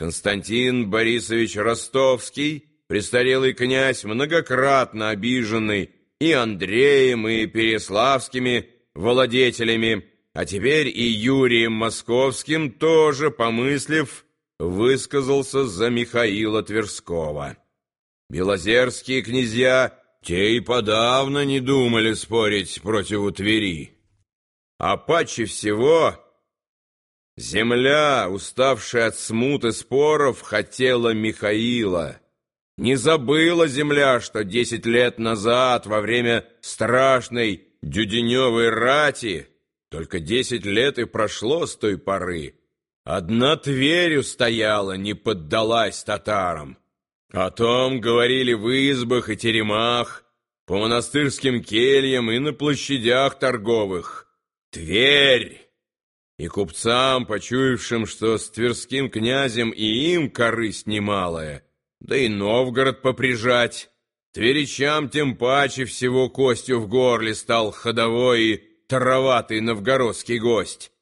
Константин Борисович Ростовский, престарелый князь, многократно обиженный и Андреем, и Переславскими владетелями, а теперь и Юрием Московским, тоже, помыслив, высказался за Михаила Тверского. Белозерские князья те и подавно не думали спорить против Твери. А паче всего земля, уставшая от смуты споров, хотела Михаила. Не забыла земля, что десять лет назад, во время страшной Дюденевой рати, только десять лет и прошло с той поры, одна Тверь устояла, не поддалась татарам. О том говорили в избах и теремах, по монастырским кельям и на площадях торговых. Тверь! И купцам, почуявшим, что с тверским князем и им корысть немалая, да и Новгород поприжать, тверичам тем паче всего костью в горле стал ходовой и тароватый новгородский гость.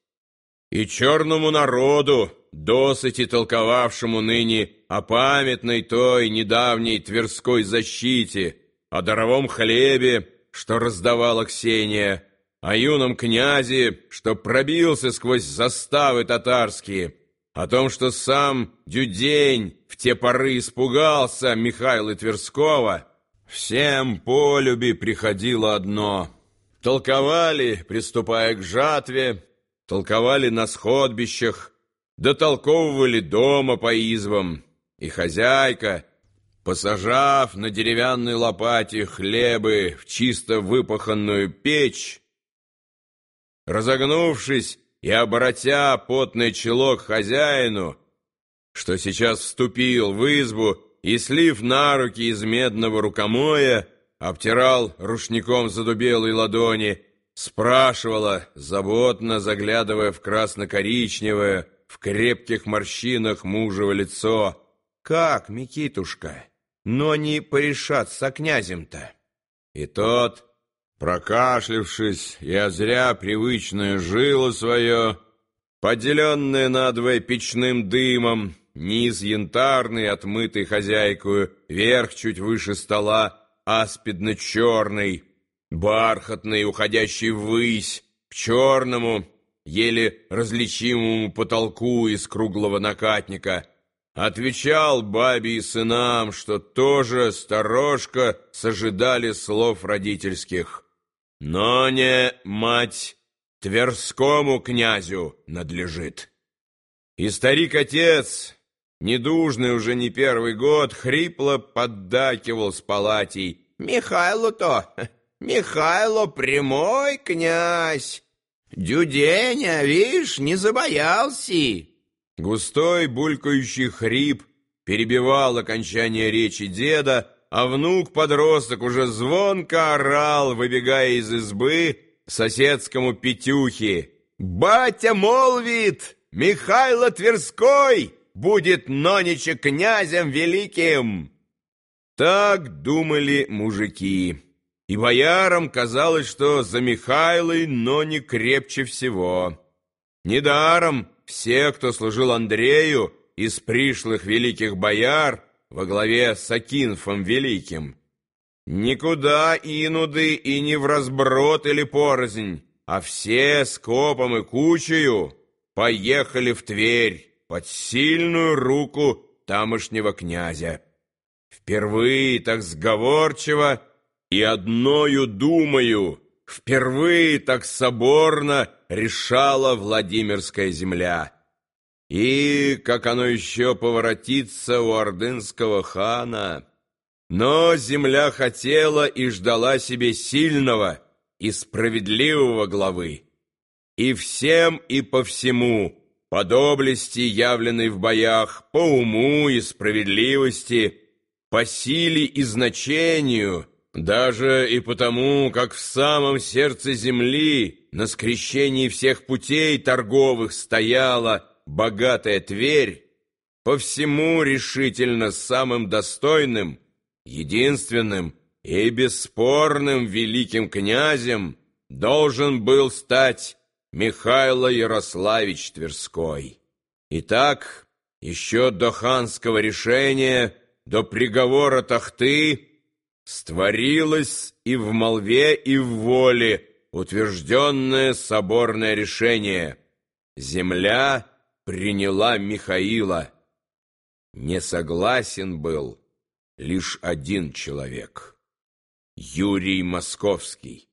И черному народу, досыти толковавшему ныне о памятной той недавней Тверской защите, о даровом хлебе, что раздавала Ксения, о юном князе, что пробился сквозь заставы татарские, о том, что сам Дюдень в те поры испугался Михаила Тверского, всем по любви приходило одно. Толковали, приступая к жатве, толковали на сходбищах, дотолковывали дома по извам, и хозяйка, посажав на деревянной лопате хлебы в чисто выпаханную печь, разогнувшись и оборотя потный чело к хозяину, что сейчас вступил в избу и, слив на руки из медного рукомоя, обтирал рушником задубелой ладони, спрашивала, заботно заглядывая в красно-коричневое, в крепких морщинах мужево лицо, «Как, Микитушка, но не порешат со князем-то?» И тот, прокашлявшись и озря привычное жило свое, поделенное надвое печным дымом, низ янтарный, отмытый хозяйкою, верх чуть выше стола, аспидно-черный, бархатный, уходящий ввысь, к черному, еле различимому потолку из круглого накатника, отвечал бабе и сынам, что тоже сторожка сожидали слов родительских. Но не мать Тверскому князю надлежит. И старик-отец, недужный уже не первый год, хрипло поддакивал с палатей. «Михайло-то, Михайло прямой князь!» «Дюденя, видишь, не забоялся!» Густой булькающий хрип перебивал окончание речи деда, а внук-подросток уже звонко орал, выбегая из избы соседскому Петюхе. «Батя молвит, Михайло Тверской будет нонича князем великим!» Так думали мужики. И боярам казалось, что за Михайлой, но не крепче всего. Недаром все, кто служил Андрею из пришлых великих бояр во главе с Акинфом Великим, никуда инуды и не в разброд или порознь, а все скопом и кучею поехали в Тверь под сильную руку тамошнего князя. Впервые так сговорчиво и одною думаю, впервые так соборно решала Владимирская земля. И как оно еще поворотится у ордынского хана. Но земля хотела и ждала себе сильного и справедливого главы. И всем и по всему, по доблести, явленной в боях, по уму и справедливости, по силе и значению — даже и потому, как в самом сердце земли, на скрещении всех путей торговых стояла богатая Тверь, по всему решительно самым достойным, единственным и бесспорным великим князем должен был стать Михайло Ярославич Тверской. Итак, еще до ханского решения, до приговора Тахты, створилось и в молве, и в воле утвержденное соборное решение. Земля приняла Михаила. Не согласен был лишь один человек — Юрий Московский.